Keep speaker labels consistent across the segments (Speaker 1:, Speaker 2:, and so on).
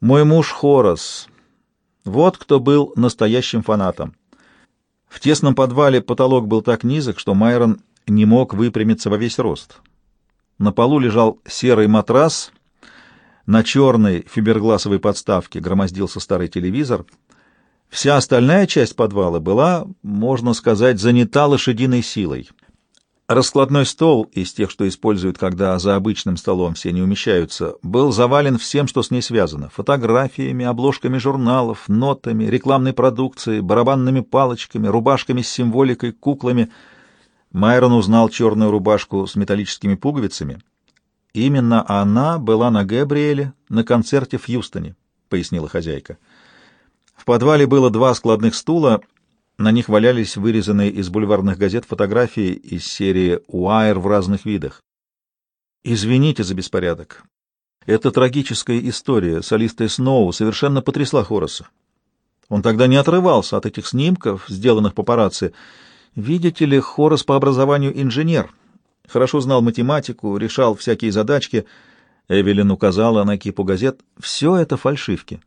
Speaker 1: Мой муж Хорос. Вот кто был настоящим фанатом. В тесном подвале потолок был так низок, что Майрон не мог выпрямиться во весь рост. На полу лежал серый матрас, на черной фибергласовой подставке громоздился старый телевизор. Вся остальная часть подвала была, можно сказать, занята лошадиной силой. Раскладной стол из тех, что используют, когда за обычным столом все не умещаются, был завален всем, что с ней связано — фотографиями, обложками журналов, нотами, рекламной продукцией, барабанными палочками, рубашками с символикой, куклами. Майрон узнал черную рубашку с металлическими пуговицами. Именно она была на Габриэле на концерте в Хьюстоне, — пояснила хозяйка. В подвале было два складных стула — на них валялись вырезанные из бульварных газет фотографии из серии «Уайр» в разных видах. «Извините за беспорядок. Эта трагическая история солиста Сноу совершенно потрясла Хорреса. Он тогда не отрывался от этих снимков, сделанных папарацци. Видите ли, Хоррес по образованию инженер. Хорошо знал математику, решал всякие задачки. Эвелин указала на кипу газет. Все это фальшивки.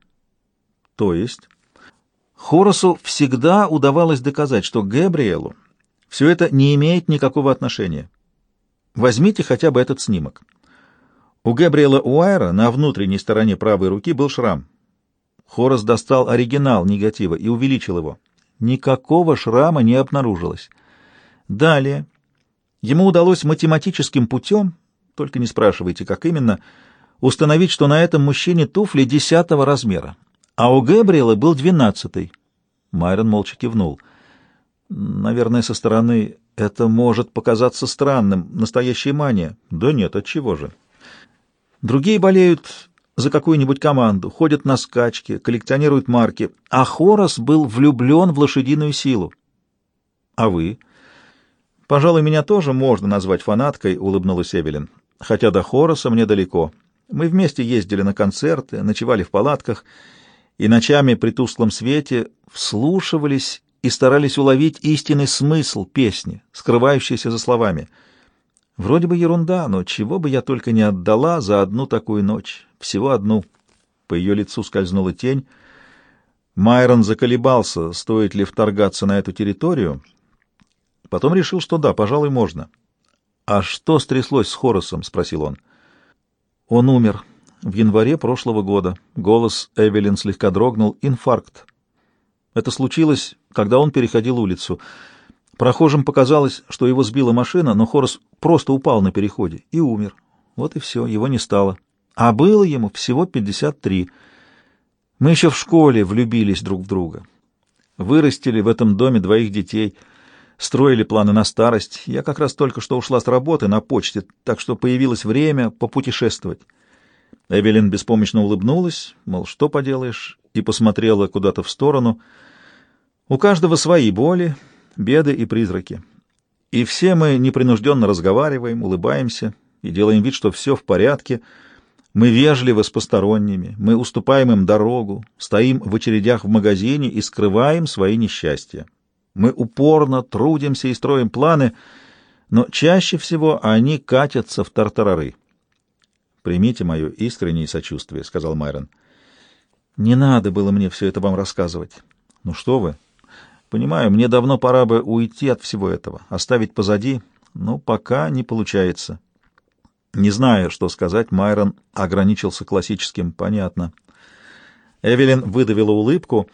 Speaker 1: То есть... Хоросу всегда удавалось доказать, что Габриэлу все это не имеет никакого отношения. Возьмите хотя бы этот снимок. У Габриэла Уайра на внутренней стороне правой руки был шрам. Хорос достал оригинал негатива и увеличил его. Никакого шрама не обнаружилось. Далее ему удалось математическим путем, только не спрашивайте, как именно, установить, что на этом мужчине туфли десятого размера, а у Гэбриэла был двенадцатый. Майрон молча кивнул. Наверное, со стороны это может показаться странным. Настоящая мания. Да нет, от чего же? Другие болеют за какую-нибудь команду, ходят на скачки, коллекционируют марки, а Хорос был влюблен в лошадиную силу. А вы? Пожалуй, меня тоже можно назвать фанаткой, улыбнулась Эвелин. Хотя до Хороса мне далеко. Мы вместе ездили на концерты, ночевали в палатках — и ночами при тусклом свете вслушивались и старались уловить истинный смысл песни, скрывающийся за словами. Вроде бы ерунда, но чего бы я только не отдала за одну такую ночь, всего одну. По ее лицу скользнула тень. Майрон заколебался, стоит ли вторгаться на эту территорию. Потом решил, что да, пожалуй, можно. — А что стряслось с Хоросом? — спросил он. — Он умер, в январе прошлого года. Голос Эвелин слегка дрогнул. Инфаркт. Это случилось, когда он переходил улицу. Прохожим показалось, что его сбила машина, но Хорос просто упал на переходе и умер. Вот и все, его не стало. А было ему всего 53. Мы еще в школе влюбились друг в друга. Вырастили в этом доме двоих детей, строили планы на старость. Я как раз только что ушла с работы на почте, так что появилось время попутешествовать. Эвелин беспомощно улыбнулась, мол, что поделаешь, и посмотрела куда-то в сторону. У каждого свои боли, беды и призраки. И все мы непринужденно разговариваем, улыбаемся и делаем вид, что все в порядке. Мы вежливы с посторонними, мы уступаем им дорогу, стоим в очередях в магазине и скрываем свои несчастья. Мы упорно трудимся и строим планы, но чаще всего они катятся в тартарары. «Примите мое искреннее сочувствие», — сказал Майрон. «Не надо было мне все это вам рассказывать». «Ну что вы? Понимаю, мне давно пора бы уйти от всего этого, оставить позади, но пока не получается». Не зная, что сказать, Майрон ограничился классическим «понятно». Эвелин выдавила улыбку.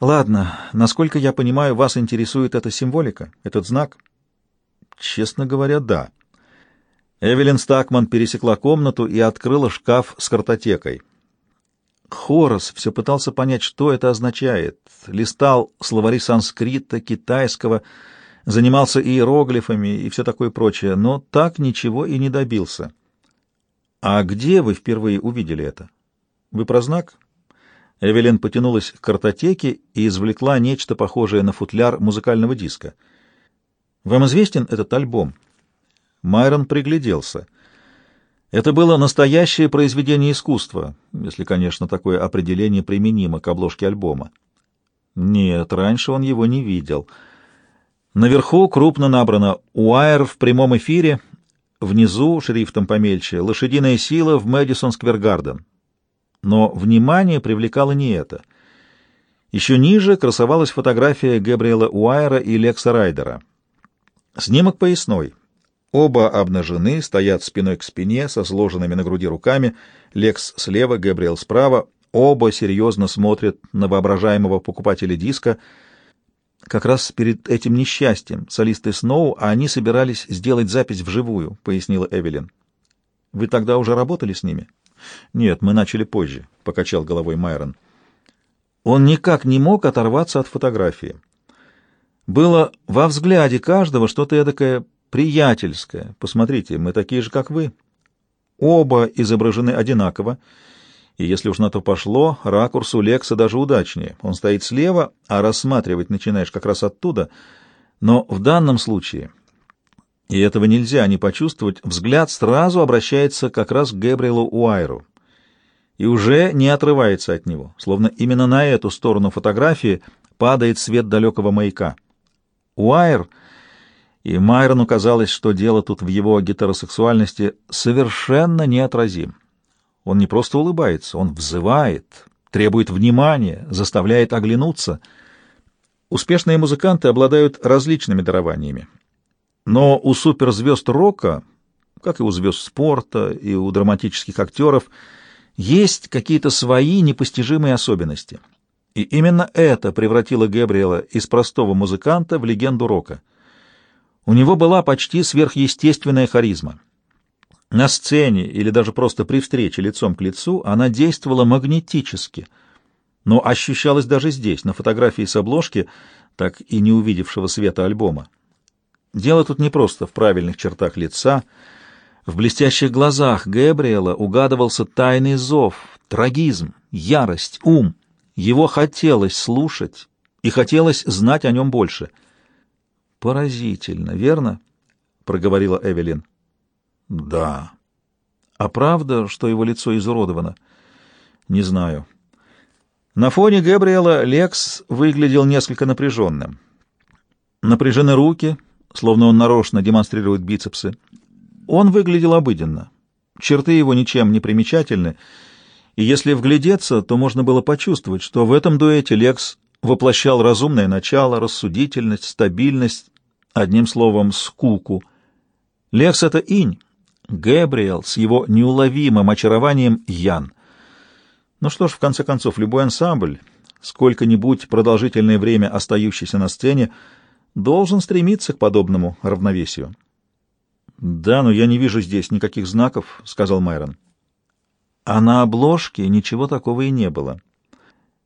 Speaker 1: «Ладно, насколько я понимаю, вас интересует эта символика, этот знак?» «Честно говоря, да». Эвелин Стакман пересекла комнату и открыла шкаф с картотекой. Хорос все пытался понять, что это означает. Листал словари санскрита, китайского, занимался иероглифами и все такое прочее, но так ничего и не добился. «А где вы впервые увидели это? Вы про знак?» Эвелин потянулась к картотеке и извлекла нечто похожее на футляр музыкального диска. «Вам известен этот альбом?» Майрон пригляделся. Это было настоящее произведение искусства, если, конечно, такое определение применимо к обложке альбома. Нет, раньше он его не видел. Наверху крупно набрано «Уайр в прямом эфире», внизу, шрифтом помельче, «Лошадиная сила в Мэдисон Сквер Гарден». Но внимание привлекало не это. Еще ниже красовалась фотография Габриэла Уайера и Лекса Райдера. Снимок поясной. Оба обнажены, стоят спиной к спине, со сложенными на груди руками. Лекс слева, Габриэл справа. Оба серьезно смотрят на воображаемого покупателя диска. Как раз перед этим несчастьем солисты Сноу, а они собирались сделать запись вживую, пояснила Эвелин. Вы тогда уже работали с ними? Нет, мы начали позже, покачал головой Майрон. Он никак не мог оторваться от фотографии. Было во взгляде каждого что-то эдакое приятельское. Посмотрите, мы такие же, как вы. Оба изображены одинаково, и если уж на то пошло, ракурс у Лекса даже удачнее. Он стоит слева, а рассматривать начинаешь как раз оттуда. Но в данном случае, и этого нельзя не почувствовать, взгляд сразу обращается как раз к Гэбриэлу Уайру и уже не отрывается от него, словно именно на эту сторону фотографии падает свет далекого маяка. Уайр, и Майрону казалось, что дело тут в его гетеросексуальности совершенно неотразим. Он не просто улыбается, он взывает, требует внимания, заставляет оглянуться. Успешные музыканты обладают различными дарованиями. Но у суперзвезд рока, как и у звезд спорта и у драматических актеров, есть какие-то свои непостижимые особенности. И именно это превратило Гэбриэла из простого музыканта в легенду рока. У него была почти сверхъестественная харизма. На сцене или даже просто при встрече лицом к лицу она действовала магнетически, но ощущалась даже здесь, на фотографии с обложки, так и не увидевшего света альбома. Дело тут не просто в правильных чертах лица. В блестящих глазах Гэбриэла угадывался тайный зов, трагизм, ярость, ум. Его хотелось слушать и хотелось знать о нем больше. «Поразительно, верно?» — проговорила Эвелин. «Да». «А правда, что его лицо изуродовано?» «Не знаю». На фоне Габриэла Лекс выглядел несколько напряженным. Напряжены руки, словно он нарочно демонстрирует бицепсы. Он выглядел обыденно. Черты его ничем не примечательны, и если вглядеться, то можно было почувствовать, что в этом дуэте Лекс воплощал разумное начало, рассудительность, стабильность, одним словом, скуку. Лекс — это инь, Гэбриэл с его неуловимым очарованием Ян. Ну что ж, в конце концов, любой ансамбль, сколько-нибудь продолжительное время остающийся на сцене, должен стремиться к подобному равновесию. «Да, но я не вижу здесь никаких знаков», — сказал Майрон. А на обложке ничего такого и не было.